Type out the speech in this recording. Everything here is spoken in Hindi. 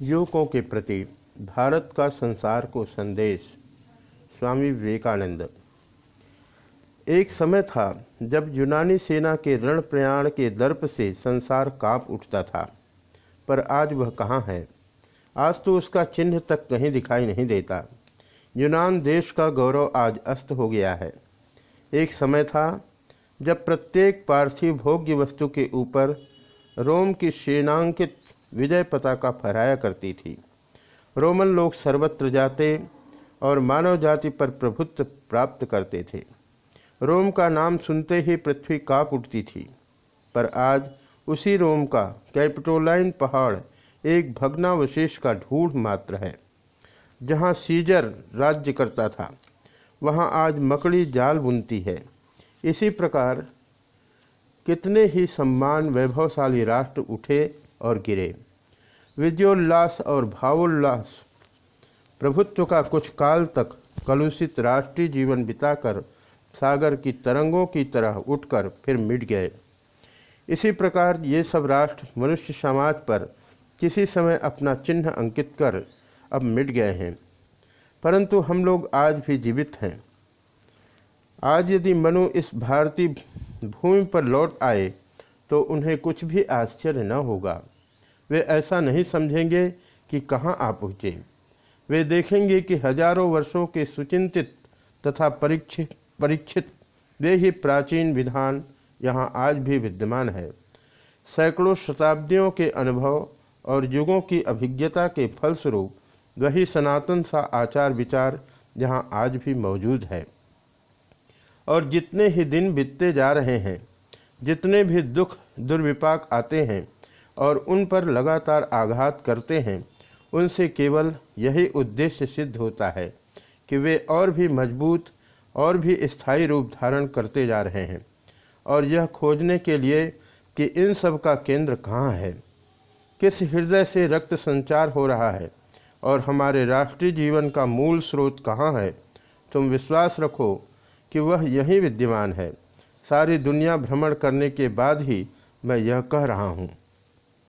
युवकों के प्रति भारत का संसार को संदेश, स्वामी विवेकानंद। एक समय था जब यूनानी सेना के रण प्रयाण के दर्प से संसार काँप उठता था, पर आज वह कहाँ है? आज तो उसका चिन्ह तक कहीं दिखाई नहीं देता। यूनान देश का गौरव आज अस्त हो गया है। एक समय था जब प्रत्येक पार्थिव भोग्य वस्तु के ऊपर रोम की सेनांकित विजय पताका फहराया करती थी। रोमन लोग सर्वत्र जाते और मानव जाति पर प्रभुत्व प्राप्त करते थे। रोम का नाम सुनते ही पृथ्वी काँप उठती थी। पर आज उसी रोम का कैपिटोलाइन पहाड़ एक भग्नावशेष का ढूढ़ मात्र है, जहाँ सीजर राज्य करता था। वहाँ आज मकड़ी जाल बुनती है। इसी प्रकार कितने ही सम्मान वैभवशाली राष्ट्र उठे और गिरे। विद्योल्लास और भावोल्लास, प्रभुत्व का कुछ काल तक कलुषित राष्ट्रीय जीवन बिताकर सागर की तरंगों की तरह उठकर फिर मिट गए। इसी प्रकार ये सब राष्ट्र मनुष्य समाज पर किसी समय अपना चिन्ह अंकित कर अब मिट गए हैं। परंतु हम लोग आज भी जीवित हैं। आज यदि मनु इस भारतीय भूमि पर लौट आए तो उन्हें कुछ भी आश्चर्य न होगा। वे ऐसा नहीं समझेंगे कि कहाँ आ पहुँचे। वे देखेंगे कि हज़ारों वर्षों के सुचिंतित तथा परीक्षित परीक्षित, वे ही प्राचीन विधान यहाँ आज भी विद्यमान है। सैकड़ों शताब्दियों के अनुभव और युगों की अभिज्ञता के फलस्वरूप वही सनातन सा आचार विचार यहाँ आज भी मौजूद है। और जितने ही दिन बीतते जा रहे हैं जितने भी दुख दुर्विपाक आते हैं और उन पर लगातार आघात करते हैं, उनसे केवल यही उद्देश्य सिद्ध होता है कि वे और भी मज़बूत और भी स्थायी रूप धारण करते जा रहे हैं। और यह खोजने के लिए कि इन सब का केंद्र कहाँ है। किस हृदय से रक्त संचार हो रहा है और हमारे राष्ट्रीय जीवन का मूल स्रोत कहाँ है, तुम विश्वास रखो कि वह यही विद्यमान है। सारी दुनिया भ्रमण करने के बाद ही मैं यह कह रहा हूँ।